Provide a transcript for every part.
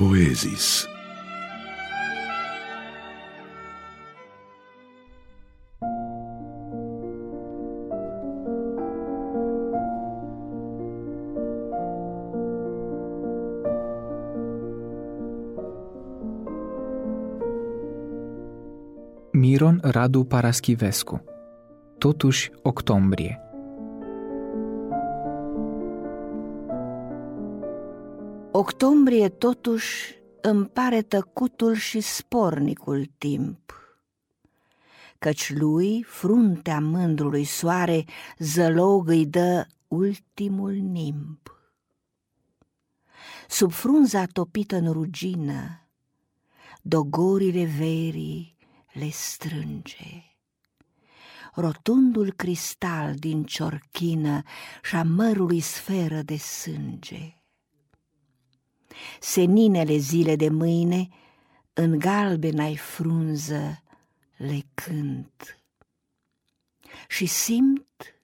Poezis. Miron Radu Paraschivescu Totuși octombrie Octombrie totuși îmi pare tăcutul și spornicul timp, Căci lui fruntea mândrului soare zălog îi dă ultimul nimb. Sub frunza topită în rugină, dogorile verii le strânge. Rotundul cristal din ciorchină și-a mărului sferă de sânge seninele zile de mâine, în galbenai frunză le cânt. Și simt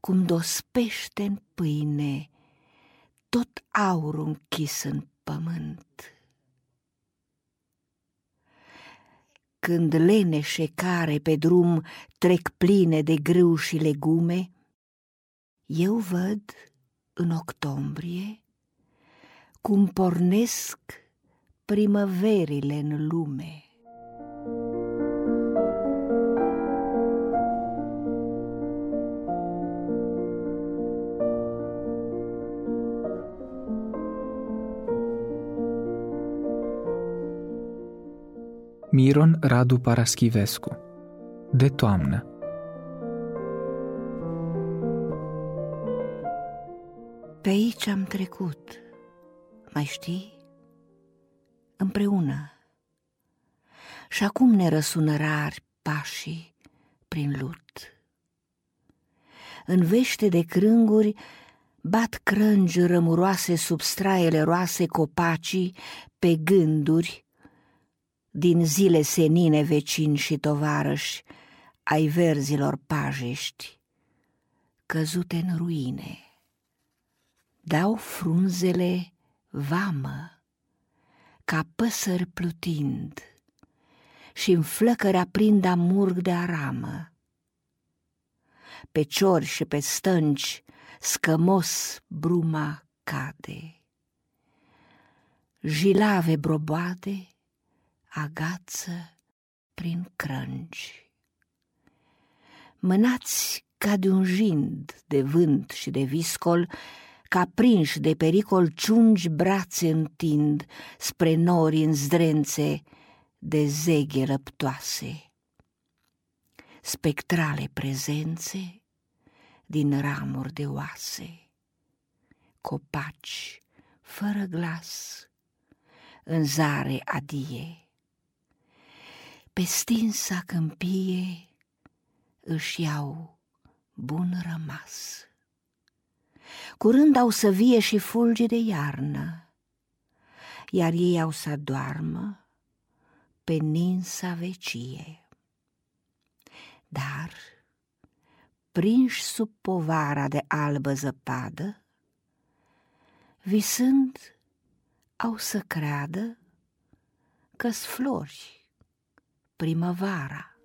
cum dospește în pâine tot aurul închis în pământ. Când leneșe care pe drum trec pline de grâu și legume, eu văd în octombrie cum pornesc primăverile în lume. Miron Radu Paraschivescu. De toamnă. Pe aici am trecut mai știi? Împreună. Și acum ne răsună rari pașii prin lut. În vește de crânguri bat crângi rămuroase sub straiele roase copacii pe gânduri din zile senine vecini și tovarăși ai verzilor pajești, căzute în ruine. Dau frunzele vamă, ca păsări plutind, și în flăcări aprind amurg de aramă. Pe ciori și pe stânci scămos bruma cade. Jilave broboade agață prin crângi. Mânați ca de un jind de vânt și de viscol, ca prinși de pericol ciungi brațe întind spre nori în zdrențe de zeghe răptoase. Spectrale prezențe din ramuri de oase, copaci fără glas, în zare adie. Pe stinsa câmpie își iau bun rămas. Curând au să vie și fulgi de iarnă, iar ei au să doarmă pe ninsa vecie. Dar, prinși sub povara de albă zăpadă, visând au să creadă că-s flori primăvara.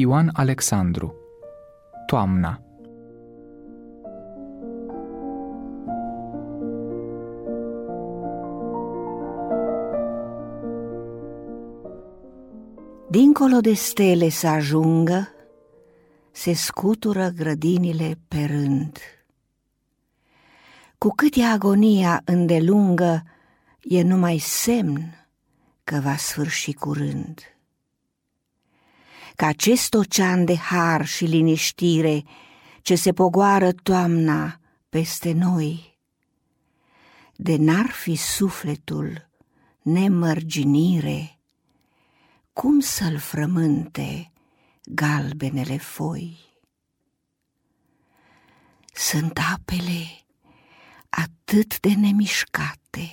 Ioan Alexandru. Toamna. Dincolo de stele să ajungă, se scutură grădinile pe rând. Cu cât e agonia îndelungă, e numai semn că va sfârși curând ca acest ocean de har și liniștire ce se pogoară toamna peste noi. De n-ar fi sufletul nemărginire, cum să-l frământe galbenele foi? Sunt apele atât de nemișcate.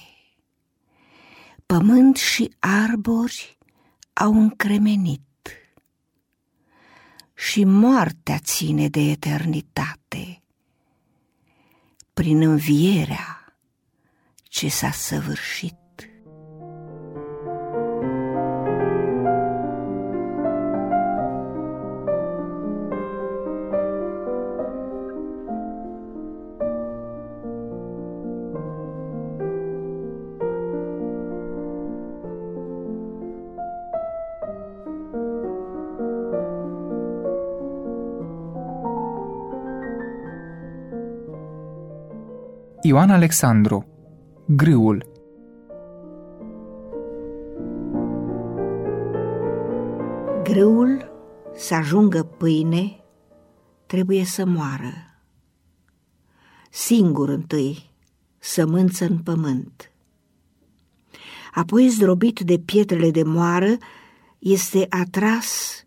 Pământ și arbori au încremenit și moartea ține de eternitate prin învierea ce s-a săvârșit. Ioan Alexandru Grâul Grâul să ajungă pâine trebuie să moară. Singur întâi, sămânță în pământ. Apoi, zdrobit de pietrele de moară, este atras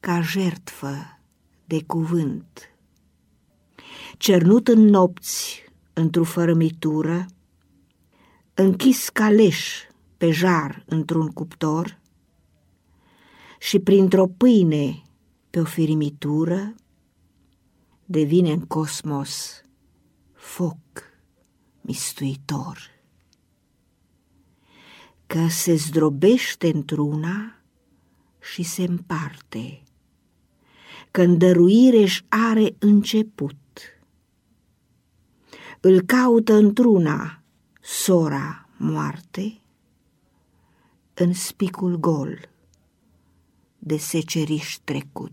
ca jertfă de cuvânt. Cernut în nopți într-o fărămitură, închis caleș pe jar într-un cuptor și printr-o pâine pe o firimitură, devine în cosmos foc mistuitor. Că se zdrobește într-una și se împarte, că dăruire își are început îl caută într-una sora moarte în spicul gol de seceriș trecut.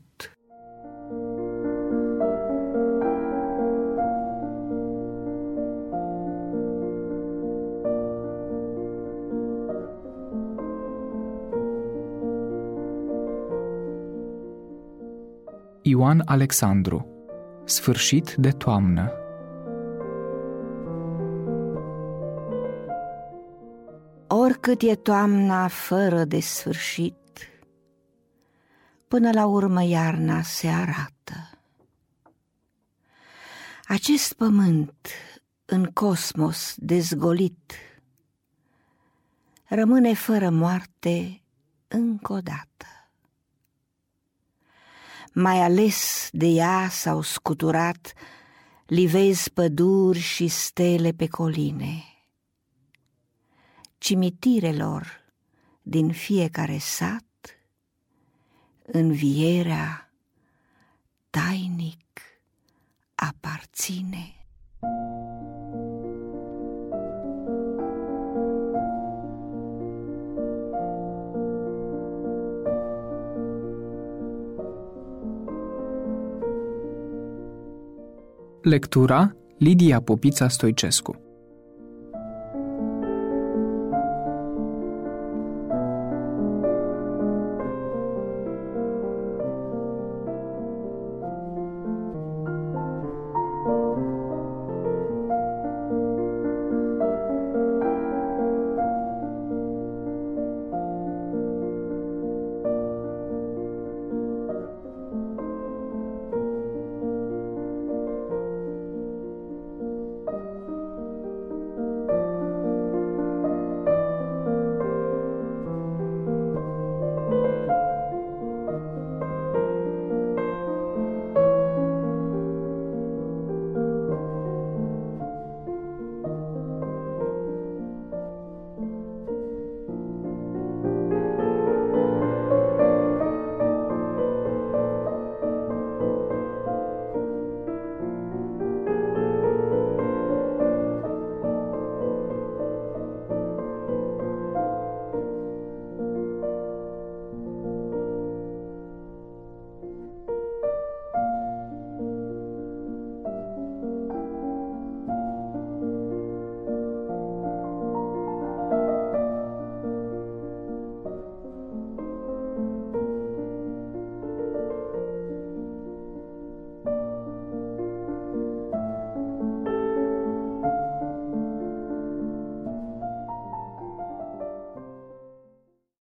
Ioan Alexandru Sfârșit de toamnă Oricât e toamna fără de sfârșit, până la urmă iarna se arată. Acest pământ în cosmos dezgolit rămâne fără moarte încă o dată. Mai ales de ea s-au scuturat livezi păduri și stele pe coline cimitirelor din fiecare sat, învierea tainic aparține. Lectura Lidia Popița Stoicescu